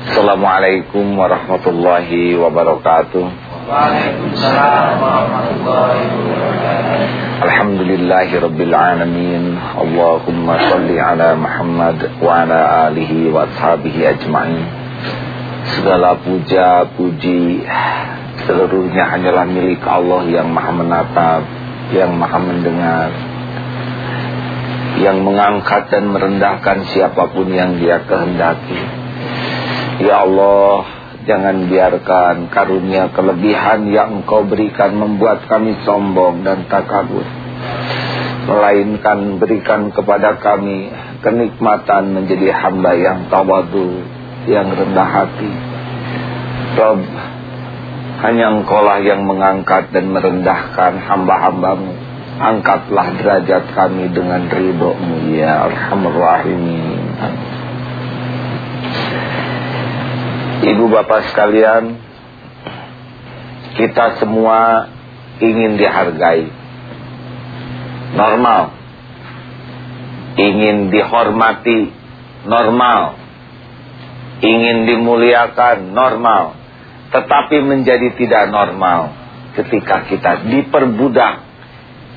Assalamualaikum warahmatullahi wabarakatuh. Waalaikumsalam warahmatullahi wabarakatuh. Alhamdulillahi rabbil alamin. Allahumma salli ala Muhammad wa ala alihi wa ashabihi ajma'in. Segala puja, puji seluruhnya hanyalah milik Allah yang maha menatap, yang maha mendengar, yang mengangkat dan merendahkan siapa pun yang dia kehendaki. Ya Allah, jangan biarkan karunia kelebihan yang engkau berikan membuat kami sombong dan takabur. Melainkan berikan kepada kami kenikmatan menjadi hamba yang tawadu, yang rendah hati. Rob, hanya engkaulah yang mengangkat dan merendahkan hamba-hambamu. Angkatlah derajat kami dengan ridhomu ya Alhamdulillahirrahmanirrahim. Ibu bapak sekalian Kita semua ingin dihargai. Normal. Ingin dihormati Normal. Ingin dimuliakan Normal. Tetapi menjadi tidak normal Ketika kita diperbudak.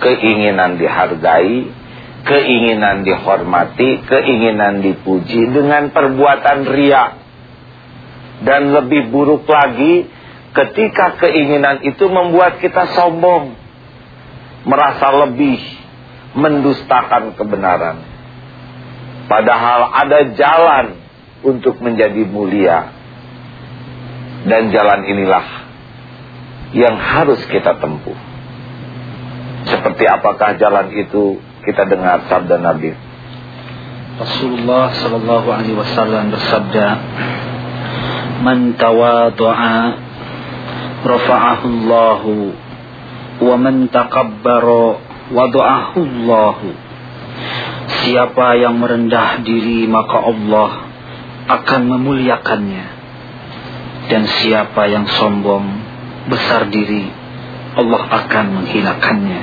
Keinginan dihargai Keinginan dihormati Keinginan dipuji Dengan perbuatan riak dan lebih buruk lagi ketika keinginan itu membuat kita sombong. Merasa lebih mendustakan kebenaran. Padahal ada jalan untuk menjadi mulia. Dan jalan inilah yang harus kita tempuh. Seperti apakah jalan itu kita dengar sabda Nabi. Rasulullah sallallahu alaihi wasallam bersabda, man tawadu'a rafa'ahu Allah wa man takabbara wada'ahu Siapa yang merendah diri maka Allah akan memuliakannya. Dan siapa yang sombong besar diri Allah akan menghinakannya.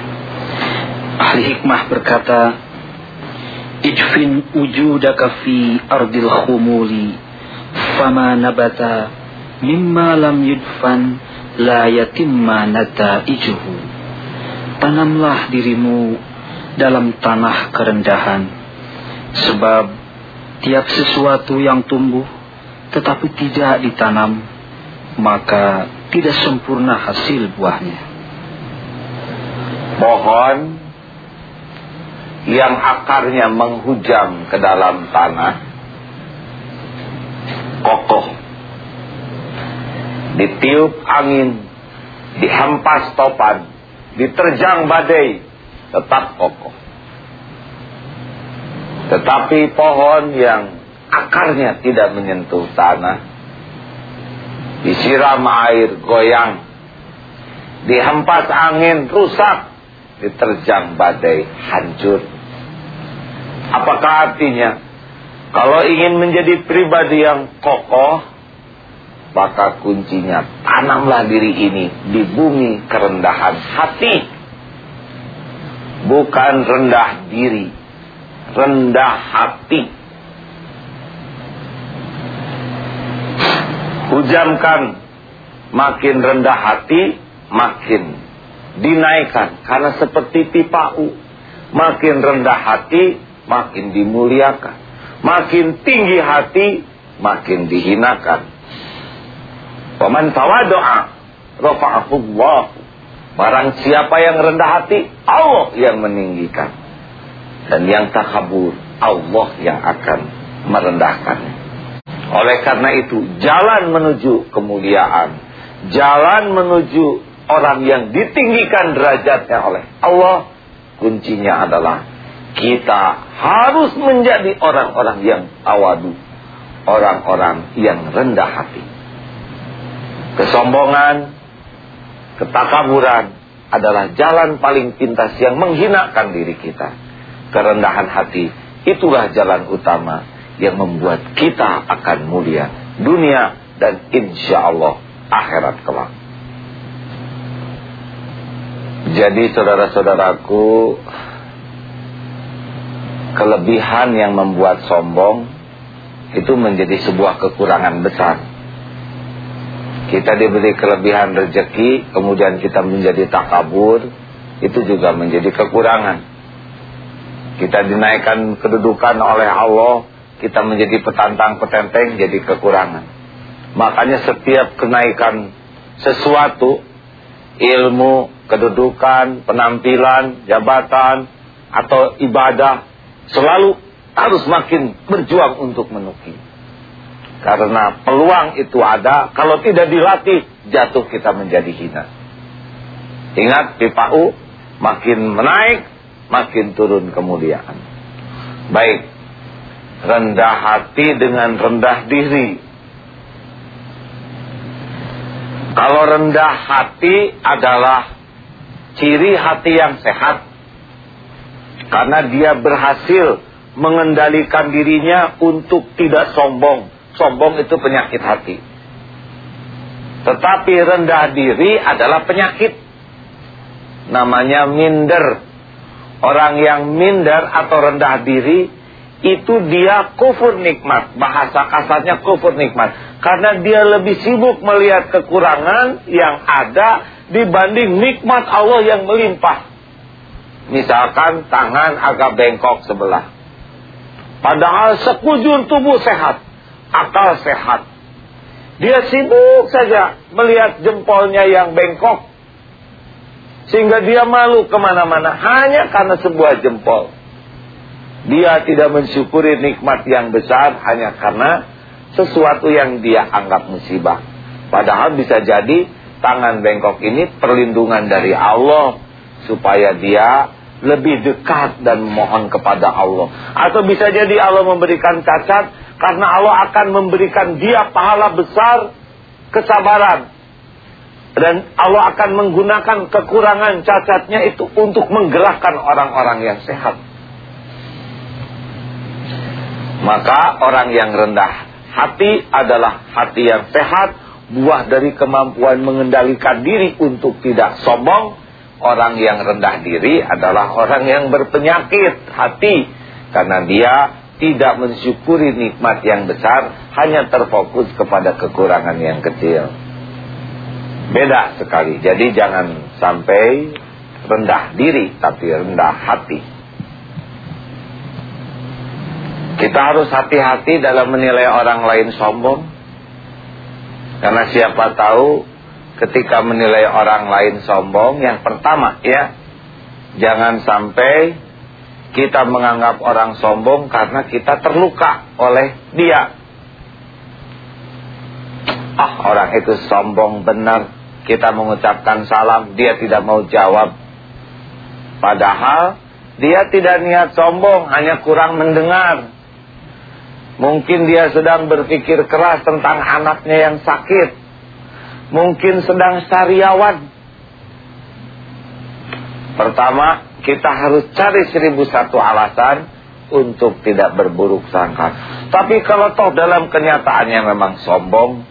Ahli hikmah berkata Ijfin ujudaka fi ardil khumuli fama nabata mimma lam yudfan la yatimma nataijuhu. Tanamlah dirimu dalam tanah kerendahan sebab tiap sesuatu yang tumbuh tetapi tidak ditanam maka tidak sempurna hasil buahnya. Pohon yang akarnya menghujam ke dalam tanah kokoh. Ditiup angin, dihempas topan, diterjang badai, tetap kokoh. Tetapi pohon yang akarnya tidak menyentuh tanah, disiram air goyang, dihempas angin rusak, diterjang badai hancur. Apakah artinya kalau ingin menjadi pribadi yang kokoh, maka kuncinya tanamlah diri ini di bumi kerendahan hati. Bukan rendah diri, rendah hati. Hujamkan makin rendah hati, makin dinaikkan. Karena seperti pipa U, makin rendah hati, makin dimuliakan. Makin tinggi hati, makin dihinakan. Waman tawadoa, rafa'ahullah. Barang siapa yang rendah hati, Allah yang meninggikan. Dan yang takabur, Allah yang akan merendahkan. Oleh karena itu, jalan menuju kemuliaan, jalan menuju orang yang ditinggikan derajatnya oleh Allah, kuncinya adalah kita harus menjadi orang-orang yang awadu. Orang-orang yang rendah hati. Kesombongan, ketakaburan adalah jalan paling pintas yang menghinakan diri kita. Kerendahan hati, itulah jalan utama yang membuat kita akan mulia dunia dan insya Allah akhirat kelak. Jadi saudara-saudaraku, kelebihan yang membuat sombong itu menjadi sebuah kekurangan besar. Kita diberi kelebihan rezeki, kemudian kita menjadi takabur, itu juga menjadi kekurangan. Kita dinaikkan kedudukan oleh Allah, kita menjadi petantang petenteng, jadi kekurangan. Makanya setiap kenaikan sesuatu, ilmu, kedudukan, penampilan, jabatan, atau ibadah, selalu harus makin berjuang untuk menukik. Karena peluang itu ada, kalau tidak dilatih, jatuh kita menjadi hina. Ingat, pipau makin menaik, makin turun kemuliaan. Baik, rendah hati dengan rendah diri. Kalau rendah hati adalah ciri hati yang sehat. Karena dia berhasil mengendalikan dirinya untuk tidak sombong sombong itu penyakit hati. Tetapi rendah diri adalah penyakit. Namanya minder. Orang yang minder atau rendah diri itu dia kufur nikmat. Bahasa kasarnya kufur nikmat. Karena dia lebih sibuk melihat kekurangan yang ada dibanding nikmat Allah yang melimpah. Misalkan tangan agak bengkok sebelah. Padahal sekujur tubuh sehat akal sehat. Dia sibuk saja melihat jempolnya yang bengkok. Sehingga dia malu ke mana-mana hanya karena sebuah jempol. Dia tidak mensyukuri nikmat yang besar hanya karena sesuatu yang dia anggap musibah. Padahal bisa jadi tangan bengkok ini perlindungan dari Allah. Supaya dia lebih dekat dan mohon kepada Allah. Atau bisa jadi Allah memberikan cacat karena Allah akan memberikan dia pahala besar kesabaran. Dan Allah akan menggunakan kekurangan cacatnya itu untuk menggerakkan orang-orang yang sehat. Maka orang yang rendah hati adalah hati yang sehat, buah dari kemampuan mengendalikan diri untuk tidak sombong. Orang yang rendah diri adalah orang yang berpenyakit hati karena dia tidak mensyukuri nikmat yang besar, hanya terfokus kepada kekurangan yang kecil. Beda sekali. Jadi jangan sampai rendah diri, tapi rendah hati. Kita harus hati-hati dalam menilai orang lain sombong. Karena siapa tahu ketika menilai orang lain sombong, yang pertama ya, jangan sampai kita menganggap orang sombong karena kita terluka oleh dia. Ah, orang itu sombong benar. Kita mengucapkan salam, dia tidak mau jawab. Padahal dia tidak niat sombong, hanya kurang mendengar. Mungkin dia sedang berpikir keras tentang anaknya yang sakit. Mungkin sedang sariawan. Pertama, kita harus cari seribu satu alasan untuk tidak berburuk sangka. Tapi kalau toh dalam kenyataannya memang sombong,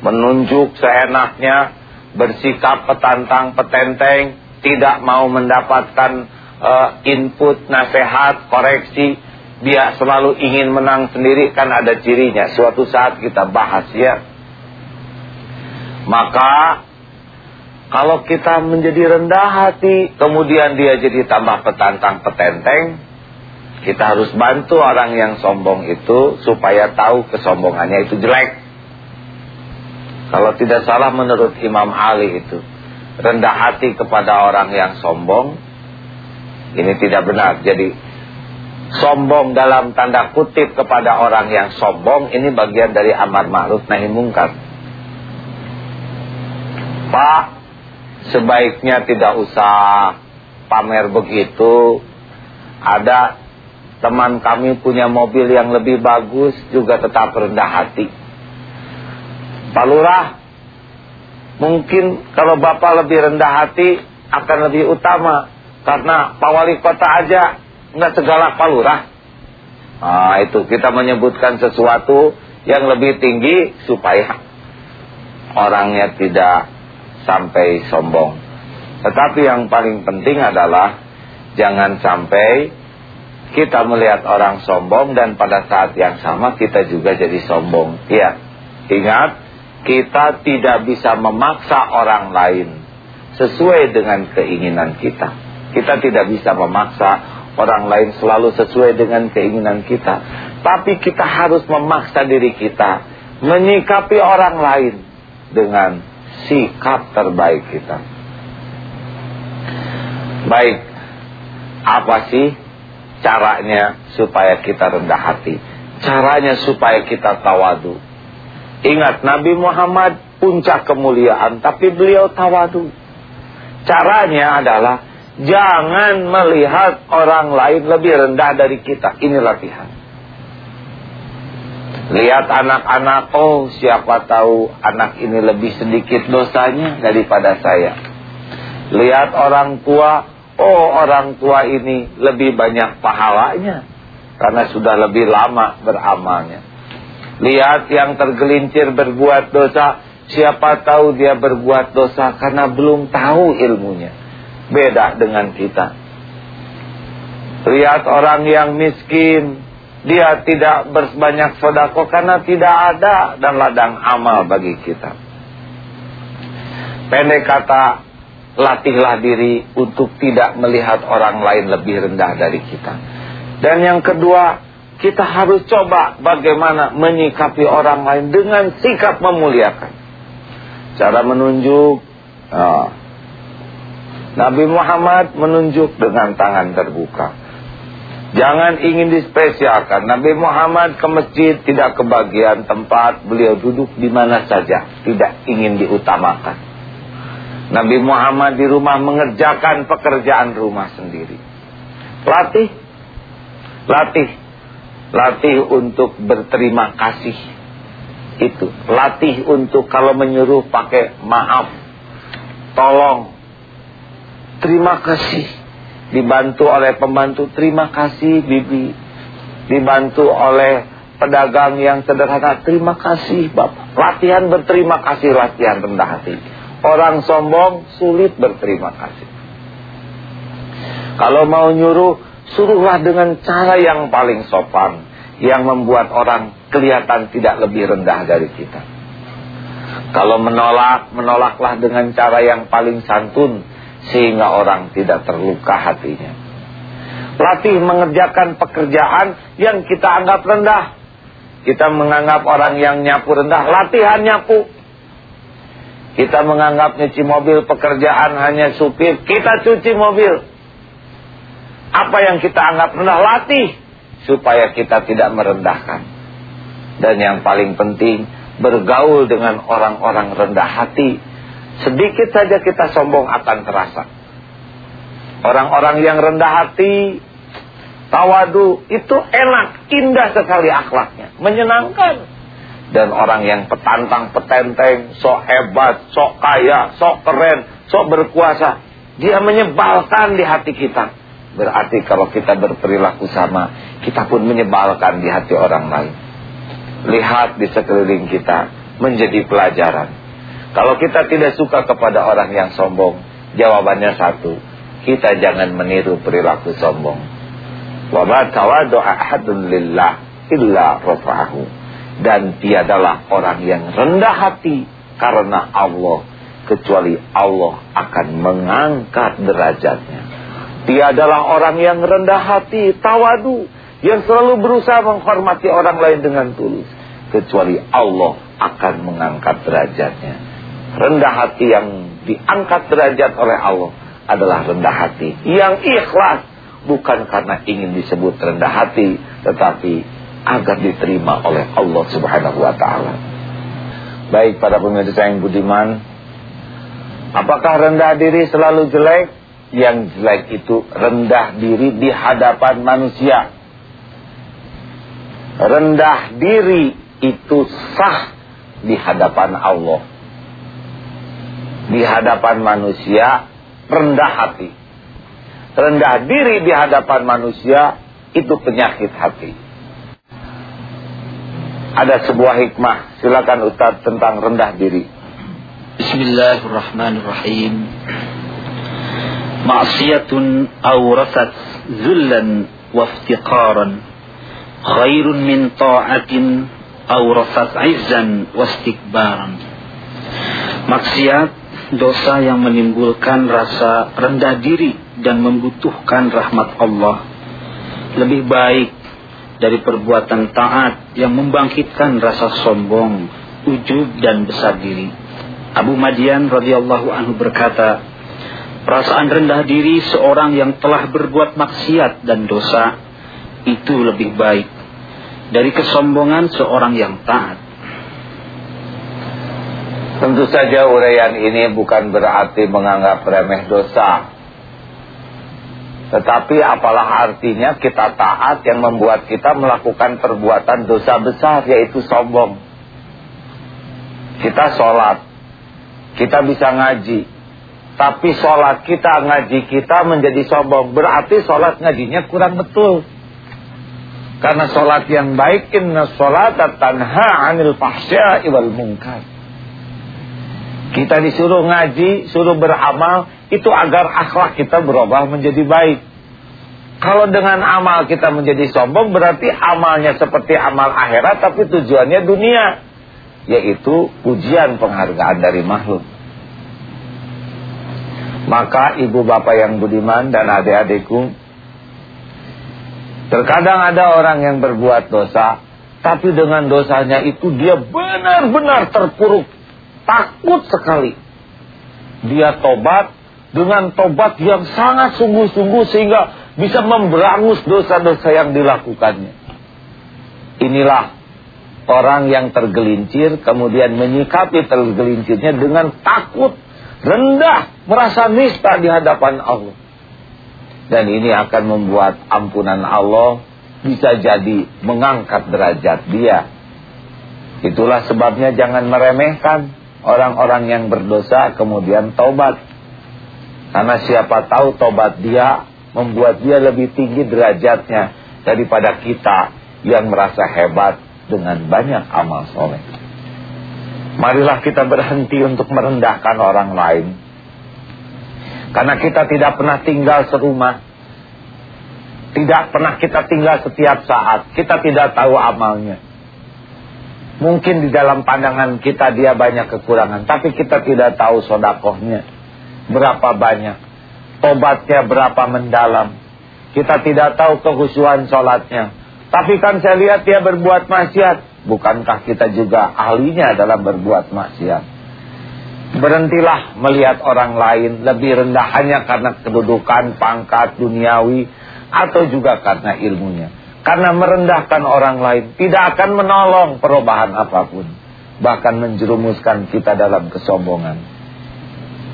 menunjuk seenaknya, bersikap petantang petenteng, tidak mau mendapatkan uh, input, nasihat, koreksi, dia selalu ingin menang sendiri kan ada cirinya. Suatu saat kita bahas ya. Maka kalau kita menjadi rendah hati, kemudian dia jadi tambah petantang petenteng, kita harus bantu orang yang sombong itu supaya tahu kesombongannya itu jelek. Kalau tidak salah menurut Imam Ali itu, rendah hati kepada orang yang sombong, ini tidak benar. Jadi, sombong dalam tanda kutip kepada orang yang sombong, ini bagian dari amar ma'ruf nahi mungkar. Pak, sebaiknya tidak usah pamer begitu. Ada teman kami punya mobil yang lebih bagus juga tetap rendah hati. Pak Lurah, mungkin kalau Bapak lebih rendah hati akan lebih utama. Karena Pak Wali Kota aja nggak segala Pak Lurah. Nah itu kita menyebutkan sesuatu yang lebih tinggi supaya orangnya tidak sampai sombong. Tetapi yang paling penting adalah jangan sampai kita melihat orang sombong dan pada saat yang sama kita juga jadi sombong. Ya, ingat kita tidak bisa memaksa orang lain sesuai dengan keinginan kita. Kita tidak bisa memaksa orang lain selalu sesuai dengan keinginan kita. Tapi kita harus memaksa diri kita menyikapi orang lain dengan sikap terbaik kita. Baik, apa sih caranya supaya kita rendah hati. Caranya supaya kita tawadu. Ingat Nabi Muhammad puncak kemuliaan tapi beliau tawadu. Caranya adalah jangan melihat orang lain lebih rendah dari kita. Ini latihan. Lihat anak-anak, oh siapa tahu anak ini lebih sedikit dosanya daripada saya. Lihat orang tua, Oh orang tua ini lebih banyak pahalanya Karena sudah lebih lama beramalnya. Lihat yang tergelincir berbuat dosa Siapa tahu dia berbuat dosa karena belum tahu ilmunya. Beda dengan kita. Lihat orang yang miskin Dia tidak berbanyak sodako karena tidak ada dan ladang amal bagi kita Pendek kata latihlah diri untuk tidak melihat orang lain lebih rendah dari kita. Dan yang kedua, kita harus coba bagaimana menyikapi orang lain dengan sikap memuliakan. Cara menunjuk, oh, Nabi Muhammad menunjuk dengan tangan terbuka. Jangan ingin dispesialkan. Nabi Muhammad ke masjid tidak kebagian tempat beliau duduk di mana saja. Tidak ingin diutamakan. Nabi Muhammad di rumah mengerjakan pekerjaan rumah sendiri. Latih. Latih. Latih untuk berterima kasih. Itu. Latih untuk kalau menyuruh pakai maaf. Tolong. Terima kasih. Dibantu oleh pembantu. Terima kasih bibi. Dibantu oleh pedagang yang sederhana. Terima kasih bapak. Latihan berterima kasih. Latihan rendah hati. Orang sombong sulit berterima kasih. Kalau mau nyuruh, suruhlah dengan cara yang paling sopan. Yang membuat orang kelihatan tidak lebih rendah dari kita. Kalau menolak, menolaklah dengan cara yang paling santun. Sehingga orang tidak terluka hatinya. Latih mengerjakan pekerjaan yang kita anggap rendah. Kita menganggap orang yang nyapu rendah. Latihan nyapu. Kita menganggap nyuci mobil pekerjaan hanya supir. Kita cuci mobil. Apa yang kita anggap rendah, latih. Supaya kita tidak merendahkan. Dan yang paling penting, bergaul dengan orang-orang rendah hati. Sedikit saja kita sombong akan terasa. Orang-orang yang rendah hati, tawadu, itu enak, indah sekali akhlaknya. Menyenangkan dan orang yang petantang, petenteng, sok hebat, sok kaya, sok keren, sok berkuasa, dia menyebalkan di hati kita. Berarti kalau kita berperilaku sama, kita pun menyebalkan di hati orang lain. Lihat di sekeliling kita, menjadi pelajaran. Kalau kita tidak suka kepada orang yang sombong, jawabannya satu, kita jangan meniru perilaku sombong. Wa ma ahadun lillah illa rafa'ahu dan tiadalah orang yang rendah hati karena Allah kecuali Allah akan mengangkat derajatnya. Tiadalah orang yang rendah hati, tawadu, yang selalu berusaha menghormati orang lain dengan tulus. Kecuali Allah akan mengangkat derajatnya. Rendah hati yang diangkat derajat oleh Allah adalah rendah hati. Yang ikhlas bukan karena ingin disebut rendah hati, tetapi agar diterima oleh Allah Subhanahu wa taala. Baik para pemirsa yang budiman, apakah rendah diri selalu jelek? Yang jelek itu rendah diri di hadapan manusia. Rendah diri itu sah di hadapan Allah di hadapan manusia rendah hati. Rendah diri di hadapan manusia itu penyakit hati. Ada sebuah hikmah, silakan Ustaz tentang rendah diri. Bismillahirrahmanirrahim. Ma'siyatun awrasat zullan waftiqaran khairun min ta'atin awrasat izzan wastikbaran. Maksiat dosa yang menimbulkan rasa rendah diri dan membutuhkan rahmat Allah lebih baik dari perbuatan taat yang membangkitkan rasa sombong, ujub dan besar diri. Abu Madian radhiyallahu anhu berkata, perasaan rendah diri seorang yang telah berbuat maksiat dan dosa itu lebih baik dari kesombongan seorang yang taat. Tentu saja uraian ini bukan berarti menganggap remeh dosa. Tetapi apalah artinya kita taat yang membuat kita melakukan perbuatan dosa besar yaitu sombong. Kita sholat, kita bisa ngaji. Tapi sholat kita, ngaji kita menjadi sombong. Berarti sholat ngajinya kurang betul. Karena sholat yang baik, inna sholat tanha anil fahsya wal munkar. Kita disuruh ngaji, suruh beramal, itu agar akhlak kita berubah menjadi baik. Kalau dengan amal kita menjadi sombong, berarti amalnya seperti amal akhirat, tapi tujuannya dunia. Yaitu ujian penghargaan dari makhluk. Maka ibu bapak yang budiman dan adik-adikku, Terkadang ada orang yang berbuat dosa, tapi dengan dosanya itu dia benar-benar terpuruk, takut sekali. Dia tobat dengan tobat yang sangat sungguh-sungguh sehingga bisa memberangus dosa-dosa yang dilakukannya. Inilah orang yang tergelincir kemudian menyikapi tergelincirnya dengan takut, rendah, merasa nista di hadapan Allah dan ini akan membuat ampunan Allah bisa jadi mengangkat derajat dia. Itulah sebabnya jangan meremehkan orang-orang yang berdosa kemudian taubat. Karena siapa tahu taubat dia membuat dia lebih tinggi derajatnya daripada kita yang merasa hebat dengan banyak amal soleh. Marilah kita berhenti untuk merendahkan orang lain karena kita tidak pernah tinggal serumah. Tidak pernah kita tinggal setiap saat. Kita tidak tahu amalnya. Mungkin di dalam pandangan kita dia banyak kekurangan. Tapi kita tidak tahu sodakohnya. Berapa banyak. Tobatnya berapa mendalam. Kita tidak tahu kehusuan sholatnya. Tapi kan saya lihat dia berbuat maksiat. Bukankah kita juga ahlinya dalam berbuat maksiat? Berhentilah melihat orang lain lebih rendah hanya karena kedudukan, pangkat, duniawi, atau juga karena ilmunya. Karena merendahkan orang lain tidak akan menolong perubahan apa pun. Bahkan menjerumuskan kita dalam kesombongan.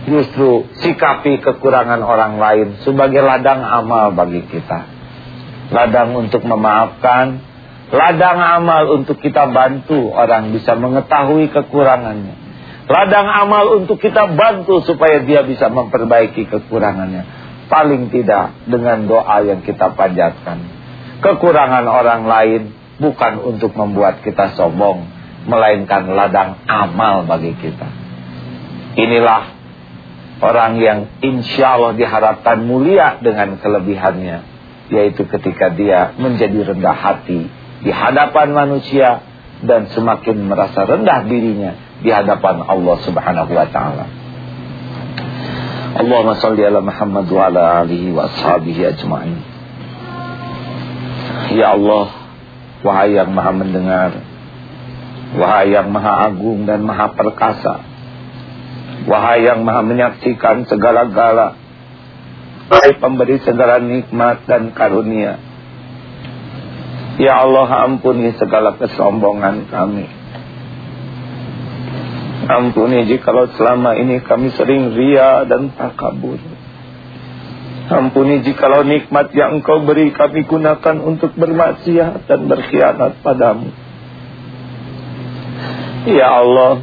Justru sikapi kekurangan orang lain sebagai ladang amal bagi kita. Ladang untuk memaafkan, ladang amal untuk kita bantu orang bisa mengetahui kekurangannya Ladang amal untuk kita bantu supaya dia bisa memperbaiki kekurangannya. Paling tidak dengan doa yang kita panjatkan. Kekurangan orang lain bukan untuk membuat kita sombong. Melainkan ladang amal bagi kita. Inilah orang yang insya Allah diharapkan mulia dengan kelebihannya. Yaitu ketika dia menjadi rendah hati di hadapan manusia dan semakin merasa rendah dirinya di hadapan Allah Subhanahu wa taala. Allahumma salli ala Muhammad wa ala alihi wa ajma'in. Ya Allah, wahai yang Maha mendengar, wahai yang Maha agung dan Maha perkasa, wahai yang Maha menyaksikan segala-gala, wahai pemberi segala nikmat dan karunia. Ya Allah, ampuni segala kesombongan kami. Ampuni jikalau selama ini kami sering ria dan takabur. Ampuni jikalau nikmat yang engkau beri kami gunakan untuk bermaksiat dan berkhianat padamu. Ya Allah,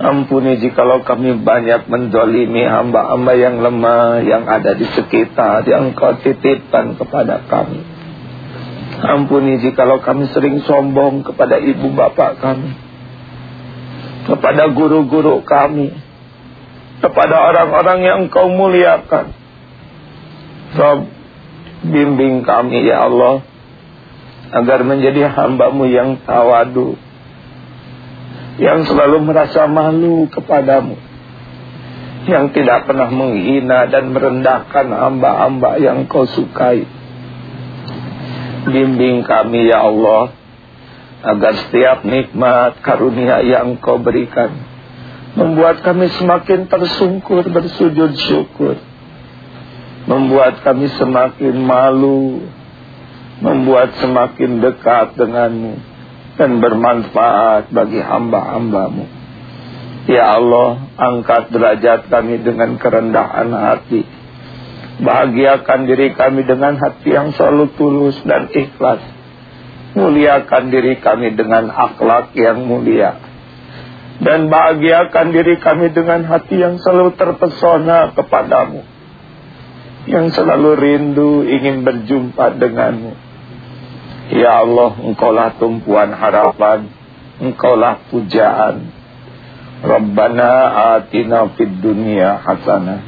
ampuni jikalau kami banyak mendolimi hamba-hamba yang lemah yang ada di sekitar yang engkau titipkan kepada kami. Ampuni jikalau kami sering sombong kepada ibu bapak kami kepada guru-guru kami, kepada orang-orang yang engkau muliakan. Rob, Bimbing kami ya Allah agar menjadi hambamu yang tawadu yang selalu merasa malu kepadamu yang tidak pernah menghina dan merendahkan hamba-hamba yang kau sukai. Bimbing kami ya Allah agar setiap nikmat karunia yang kau berikan membuat kami semakin tersungkur bersujud syukur membuat kami semakin malu, membuat semakin dekat denganmu, dan bermanfaat bagi hamba-hambamu. Ya Allah, angkat derajat kami dengan kerendahan hati. Bahagiakan diri kami dengan hati yang selalu tulus dan ikhlas. Muliakan diri kami dengan akhlak yang mulia. Dan bahagiakan diri kami dengan hati yang selalu terpesona kepadamu yang selalu rindu ingin berjumpa denganmu. Ya Allah, engkaulah tumpuan harapan, engkaulah pujaan. Rabbana atina fid dunya hasanah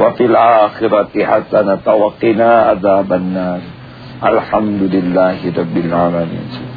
wa fil akhirati hasanah wa qina. Alhamdulillahi rabbil alamin.